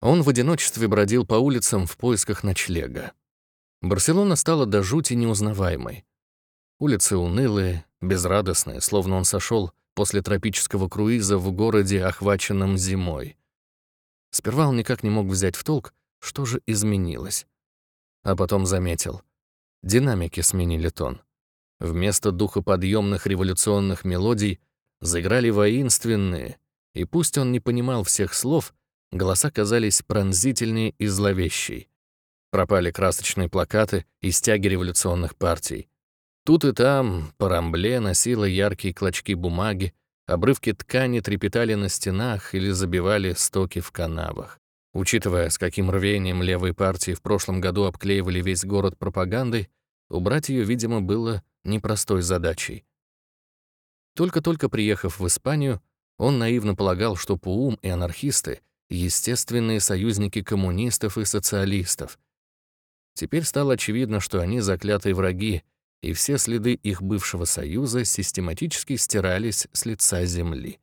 Он в одиночестве бродил по улицам в поисках ночлега. Барселона стала до жути неузнаваемой. Улицы унылые, безрадостные, словно он сошел после тропического круиза в городе, охваченном зимой. Сперва он никак не мог взять в толк, что же изменилось. А потом заметил. Динамики сменили тон. Вместо духоподъемных революционных мелодий заиграли воинственные, и пусть он не понимал всех слов, голоса казались пронзительнее и зловещей. Пропали красочные плакаты и стяги революционных партий. Тут и там по рамбле носила яркие клочки бумаги, обрывки ткани трепетали на стенах или забивали стоки в канавах. Учитывая, с каким рвением левые партии в прошлом году обклеивали весь город пропагандой, убрать ее, видимо, было непростой задачей. Только-только приехав в Испанию, он наивно полагал, что Пуум и анархисты — естественные союзники коммунистов и социалистов. Теперь стало очевидно, что они заклятые враги, и все следы их бывшего союза систематически стирались с лица земли.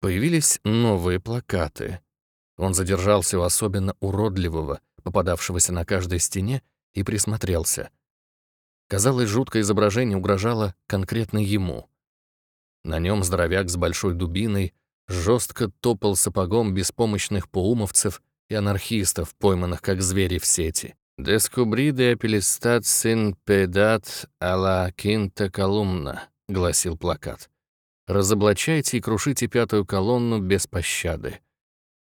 Появились новые плакаты. Он задержался у особенно уродливого, попадавшегося на каждой стене, и присмотрелся. Казалось, жуткое изображение угрожало конкретно ему. На нем здоровяк с большой дубиной жестко топал сапогом беспомощных поумовцев и анархистов, пойманных как звери в сети. «Дескубри де апелистат син педат ала кинта колумна», — гласил плакат. «Разоблачайте и крушите пятую колонну без пощады».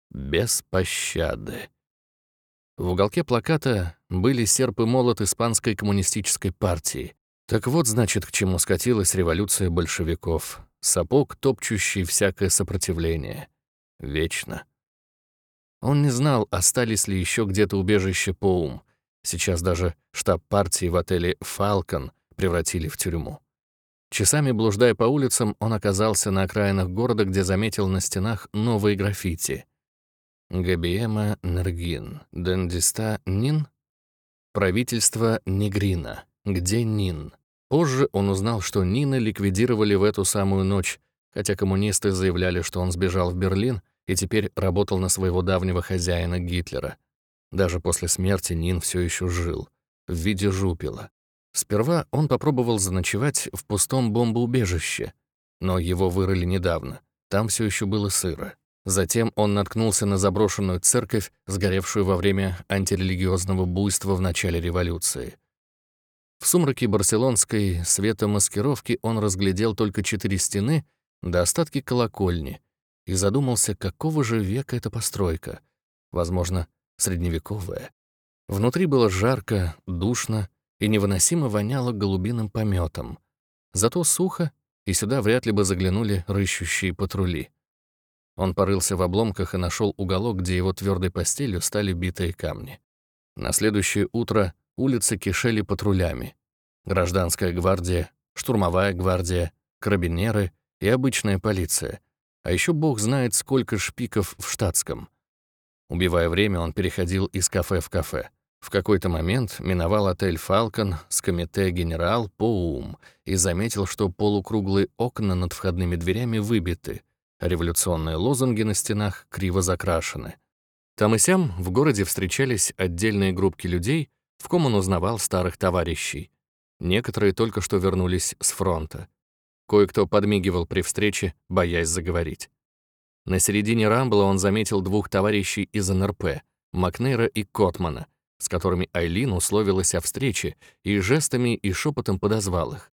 Без пощады. В уголке плаката были серп и молот Испанской коммунистической партии. Так вот, значит, к чему скатилась революция большевиков. Сапог, топчущий всякое сопротивление. Вечно. Он не знал, остались ли еще где-то убежище Поум. Сейчас даже штаб партии в отеле «Фалкон» превратили в тюрьму. Часами блуждая по улицам, он оказался на окраинах города, где заметил на стенах новые граффити — Габиема Нергин. Дендиста Нин? Правительство Негрина. Где Нин? Позже он узнал, что Нина ликвидировали в эту самую ночь, хотя коммунисты заявляли, что он сбежал в Берлин и теперь работал на своего давнего хозяина Гитлера. Даже после смерти Нин все еще жил, в виде жупила. Сперва он попробовал заночевать в пустом бомбоубежище, но его вырыли недавно, там все еще было сыро. Затем он наткнулся на заброшенную церковь, сгоревшую во время антирелигиозного буйства в начале революции. В сумраке барселонской светомаскировки он разглядел только четыре стены до остатки колокольни и задумался, какого же века эта постройка. Возможно, средневековая. Внутри было жарко, душно и невыносимо воняло голубиным пометом. Зато сухо, и сюда вряд ли бы заглянули рыщущие патрули. Он порылся в обломках и нашел уголок, где его твердой постелью стали битые камни. На следующее утро улицы кишели патрулями. Гражданская гвардия, штурмовая гвардия, карабинеры и обычная полиция. А еще бог знает, сколько шпиков в штатском. Убивая время, он переходил из кафе в кафе. В какой-то момент миновал отель «Фалкон» с комите «Генерал» по ум и заметил, что полукруглые окна над входными дверями выбиты, Революционные лозунги на стенах криво закрашены. Там и сям в городе встречались отдельные группки людей, в ком он узнавал старых товарищей. Некоторые только что вернулись с фронта. Кое-кто подмигивал при встрече, боясь заговорить. На середине Рамбла он заметил двух товарищей из НРП, Макнейра и Котмана, с которыми Айлин условилась о встрече и жестами и шепотом подозвал их.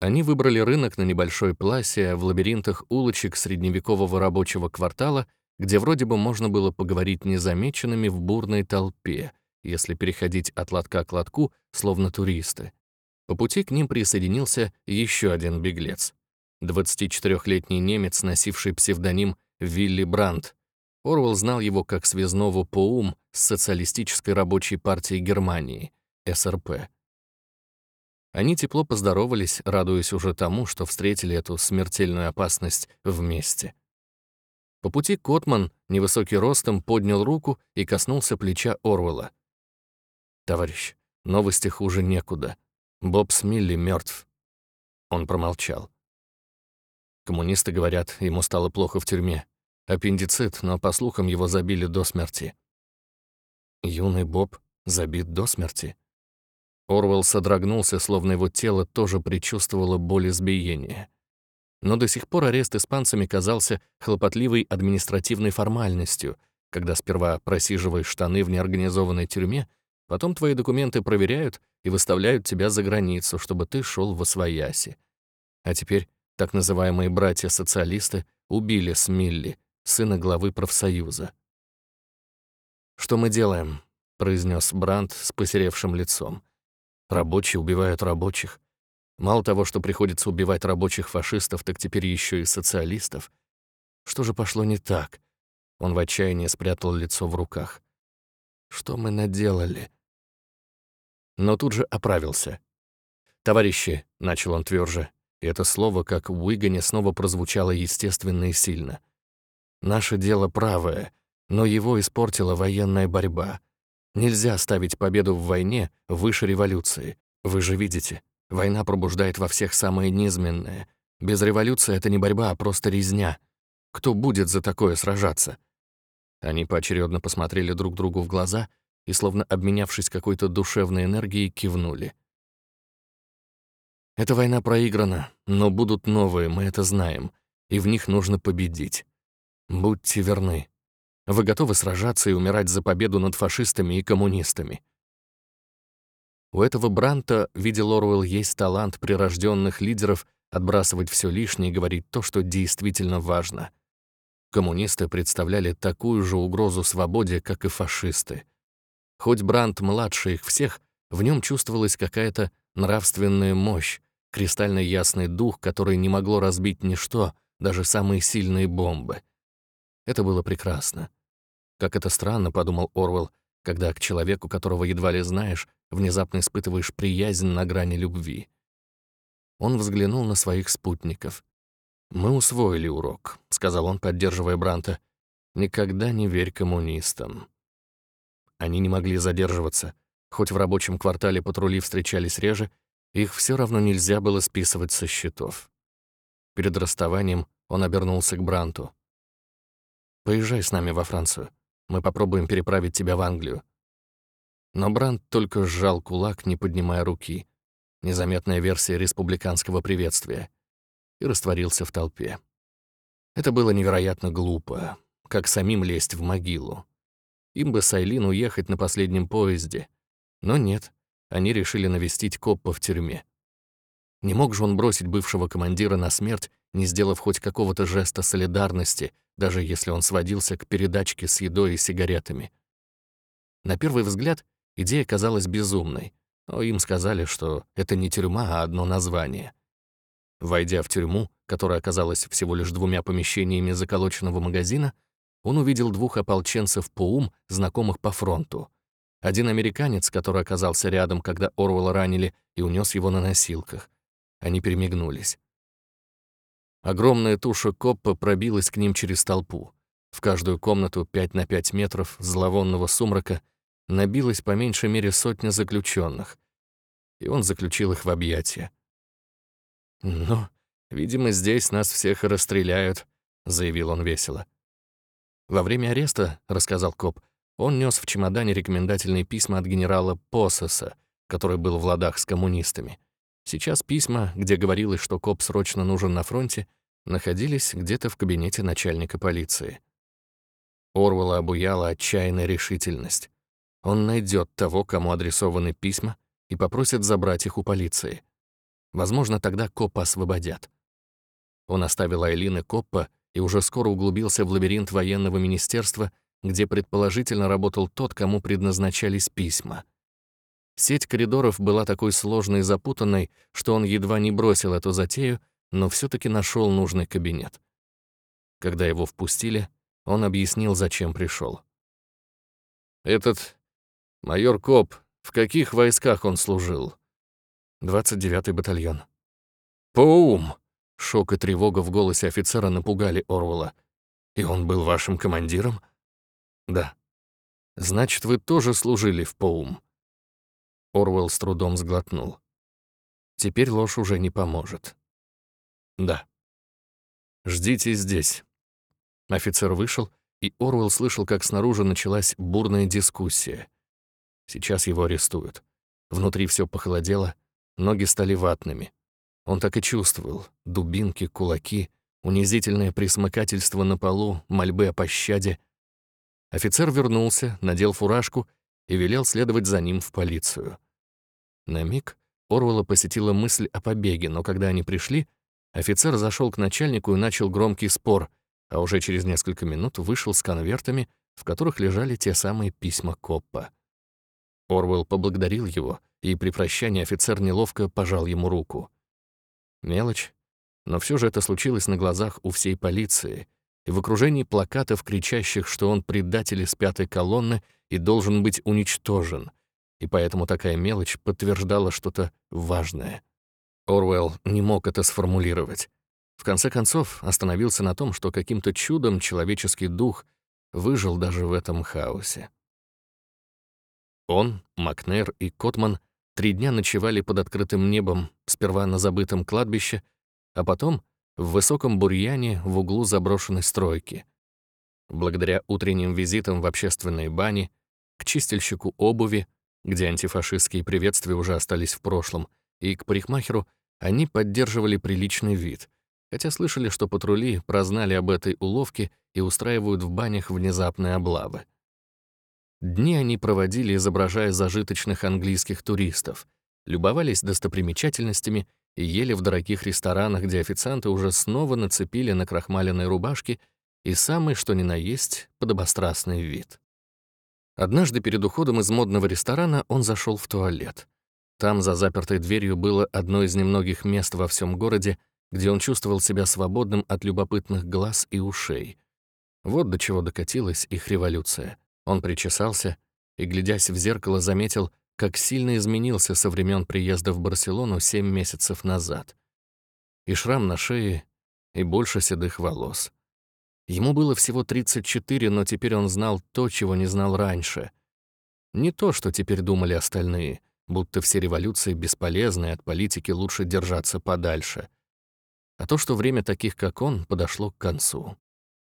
Они выбрали рынок на небольшой пласе в лабиринтах улочек средневекового рабочего квартала, где вроде бы можно было поговорить незамеченными в бурной толпе, если переходить от лотка к лотку, словно туристы. По пути к ним присоединился еще один беглец. 24-летний немец, носивший псевдоним Вилли Брандт. Орвел знал его как связного по ум с Социалистической рабочей партией Германии, СРП. Они тепло поздоровались, радуясь уже тому, что встретили эту смертельную опасность вместе. По пути Котман, невысокий ростом, поднял руку и коснулся плеча Орвелла. «Товарищ, новости хуже некуда. Боб Смилли мертв. Он промолчал. Коммунисты говорят, ему стало плохо в тюрьме. Аппендицит, но, по слухам, его забили до смерти. Юный Боб забит до смерти. Орвел содрогнулся, словно его тело тоже предчувствовало боль избиения. Но до сих пор арест испанцами казался хлопотливой административной формальностью, когда сперва просиживаешь штаны в неорганизованной тюрьме, потом твои документы проверяют и выставляют тебя за границу, чтобы ты шел в освояси. А теперь так называемые братья-социалисты убили Смилли, сына главы профсоюза. «Что мы делаем?» — произнес Брандт с посеревшим лицом. «Рабочие убивают рабочих. Мало того, что приходится убивать рабочих фашистов, так теперь еще и социалистов. Что же пошло не так?» Он в отчаянии спрятал лицо в руках. «Что мы наделали?» Но тут же оправился. «Товарищи», — начал он тверже, и это слово, как в Уигане, снова прозвучало естественно и сильно. «Наше дело правое, но его испортила военная борьба. Нельзя ставить победу в войне выше революции. Вы же видите, война пробуждает во всех самое низменное. Без революции это не борьба, а просто резня. Кто будет за такое сражаться?» Они поочередно посмотрели друг другу в глаза и, словно обменявшись какой-то душевной энергией, кивнули. Эта война проиграна, но будут новые, мы это знаем, и в них нужно победить. Будьте верны. Вы готовы сражаться и умирать за победу над фашистами и коммунистами. У этого Бранта, видел Оруэлл, есть талант прирожденных лидеров отбрасывать все лишнее и говорить то, что действительно важно. Коммунисты представляли такую же угрозу свободе, как и фашисты. Хоть Брант младше их всех, в нем чувствовалась какая-то нравственная мощь, кристально ясный дух, который не могло разбить ничто, даже самые сильные бомбы. Это было прекрасно. Как это странно, подумал Орвел, когда к человеку, которого едва ли знаешь, внезапно испытываешь приязнь на грани любви. Он взглянул на своих спутников. «Мы усвоили урок», — сказал он, поддерживая Бранта. «Никогда не верь коммунистам». Они не могли задерживаться. Хоть в рабочем квартале патрули встречались реже, их все равно нельзя было списывать со счетов. Перед расставанием он обернулся к Бранту. «Поезжай с нами во Францию. Мы попробуем переправить тебя в Англию». Но Брант только сжал кулак, не поднимая руки. Незаметная версия республиканского приветствия. И растворился в толпе. Это было невероятно глупо, как самим лезть в могилу. Им бы с Айлин уехать на последнем поезде. Но нет, они решили навестить Коппа в тюрьме. Не мог же он бросить бывшего командира на смерть, не сделав хоть какого-то жеста солидарности, даже если он сводился к передачке с едой и сигаретами. На первый взгляд идея казалась безумной, но им сказали, что это не тюрьма, а одно название. Войдя в тюрьму, которая оказалась всего лишь двумя помещениями заколоченного магазина, он увидел двух ополченцев по ум, знакомых по фронту — один американец, который оказался рядом, когда Орвала ранили, и унес его на носилках. Они перемигнулись. Огромная туша Коппа пробилась к ним через толпу. В каждую комнату 5 на 5 метров зловонного сумрака набилось по меньшей мере сотня заключенных, и он заключил их в объятия. «Ну, видимо, здесь нас всех расстреляют», — заявил он весело. «Во время ареста, — рассказал коп, — он нес в чемодане рекомендательные письма от генерала Пососа, который был в ладах с коммунистами. Сейчас письма, где говорилось, что коп срочно нужен на фронте, находились где-то в кабинете начальника полиции. Орвелла обуяла отчаянная решительность. Он найдет того, кому адресованы письма, и попросит забрать их у полиции. Возможно, тогда копа освободят. Он оставил Айлин и Коппа и уже скоро углубился в лабиринт военного министерства, где предположительно работал тот, кому предназначались письма. Сеть коридоров была такой сложной и запутанной, что он едва не бросил эту затею, но все таки нашел нужный кабинет. Когда его впустили, он объяснил, зачем пришел. «Этот майор Коп, в каких войсках он служил?» «29-й батальон». «Поум!» Шок и тревога в голосе офицера напугали Орвала. «И он был вашим командиром?» Да. Значит, вы тоже служили в Поум. Орвел с трудом сглотнул. Теперь ложь уже не поможет. Да. Ждите здесь. Офицер вышел, и Орвелл слышал, как снаружи началась бурная дискуссия. Сейчас его арестуют. Внутри все похолодело, ноги стали ватными. Он так и чувствовал — дубинки, кулаки, унизительное присмыкательство на полу, мольбы о пощаде. Офицер вернулся, надел фуражку и велел следовать за ним в полицию. На миг Орвелла посетила мысль о побеге, но когда они пришли, офицер зашел к начальнику и начал громкий спор, а уже через несколько минут вышел с конвертами, в которых лежали те самые письма Коппа. Орвелл поблагодарил его, и при прощании офицер неловко пожал ему руку. Мелочь, но все же это случилось на глазах у всей полиции и в окружении плакатов, кричащих, что он предатель из пятой колонны и должен быть уничтожен, и поэтому такая мелочь подтверждала что-то важное. Орвелл не мог это сформулировать. В конце концов, остановился на том, что каким-то чудом человеческий дух выжил даже в этом хаосе. Он, Макнер и Котман три дня ночевали под открытым небом, сперва на забытом кладбище, а потом в высоком бурьяне в углу заброшенной стройки. Благодаря утренним визитам в общественные бани, к чистильщику обуви, где антифашистские приветствия уже остались в прошлом, и к парикмахеру, они поддерживали приличный вид, хотя слышали, что патрули прознали об этой уловке и устраивают в банях внезапные облавы. Дни они проводили, изображая зажиточных английских туристов, любовались достопримечательностями и ели в дорогих ресторанах, где официанты уже снова нацепили на крахмаленные рубашки и самый что ни на есть подобострастный вид. Однажды перед уходом из модного ресторана он зашел в туалет. Там за запертой дверью было одно из немногих мест во всем городе, где он чувствовал себя свободным от любопытных глаз и ушей. Вот до чего докатилась их революция. Он причесался и, глядясь в зеркало, заметил, как сильно изменился со времен приезда в Барселону семь месяцев назад. И шрам на шее, и больше седых волос. Ему было всего 34, но теперь он знал то, чего не знал раньше. Не то, что теперь думали остальные, будто все революции бесполезны, от политики лучше держаться подальше. А то, что время таких, как он, подошло к концу.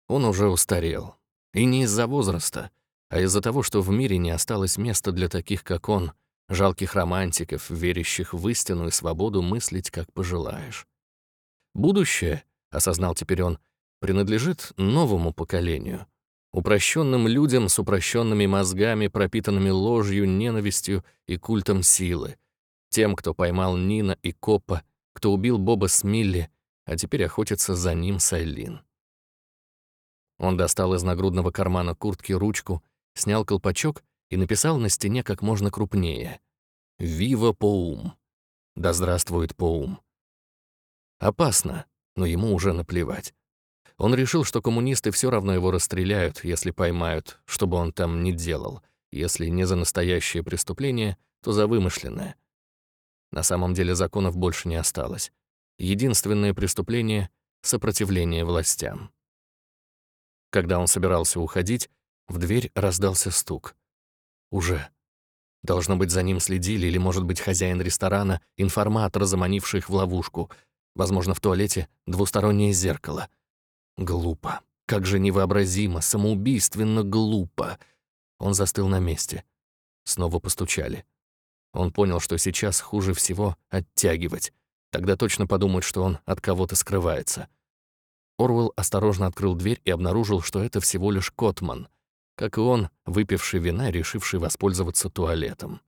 Он уже устарел. И не из-за возраста, а из-за того, что в мире не осталось места для таких, как он, жалких романтиков, верящих в истину и свободу мыслить, как пожелаешь. Будущее, осознал теперь он, принадлежит новому поколению, упрощенным людям с упрощенными мозгами, пропитанными ложью, ненавистью и культом силы, тем, кто поймал Нина и Копа, кто убил Боба Смилли, а теперь охотится за ним Сайлин. Он достал из нагрудного кармана куртки ручку снял колпачок и написал на стене как можно крупнее. «Вива Поум». «Да здравствует Поум». Опасно, но ему уже наплевать. Он решил, что коммунисты все равно его расстреляют, если поймают, что бы он там ни делал. Если не за настоящее преступление, то за вымышленное. На самом деле законов больше не осталось. Единственное преступление — сопротивление властям. Когда он собирался уходить, в дверь раздался стук. Уже. Должно быть, за ним следили, или, может быть, хозяин ресторана, информатор, заманивший их в ловушку. Возможно, в туалете двустороннее зеркало. Глупо. Как же невообразимо, самоубийственно глупо. Он застыл на месте. Снова постучали. Он понял, что сейчас хуже всего оттягивать. Тогда точно подумают, что он от кого-то скрывается. Орвелл осторожно открыл дверь и обнаружил, что это всего лишь Котман — как и он, выпивший вина, решивший воспользоваться туалетом.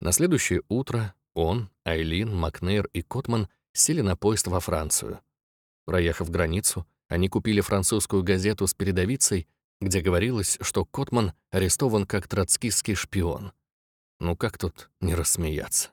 На следующее утро он, Айлин, Макнейр и Котман сели на поезд во Францию. Проехав границу, они купили французскую газету с передовицей, где говорилось, что Котман арестован как троцкистский шпион. Ну как тут не рассмеяться?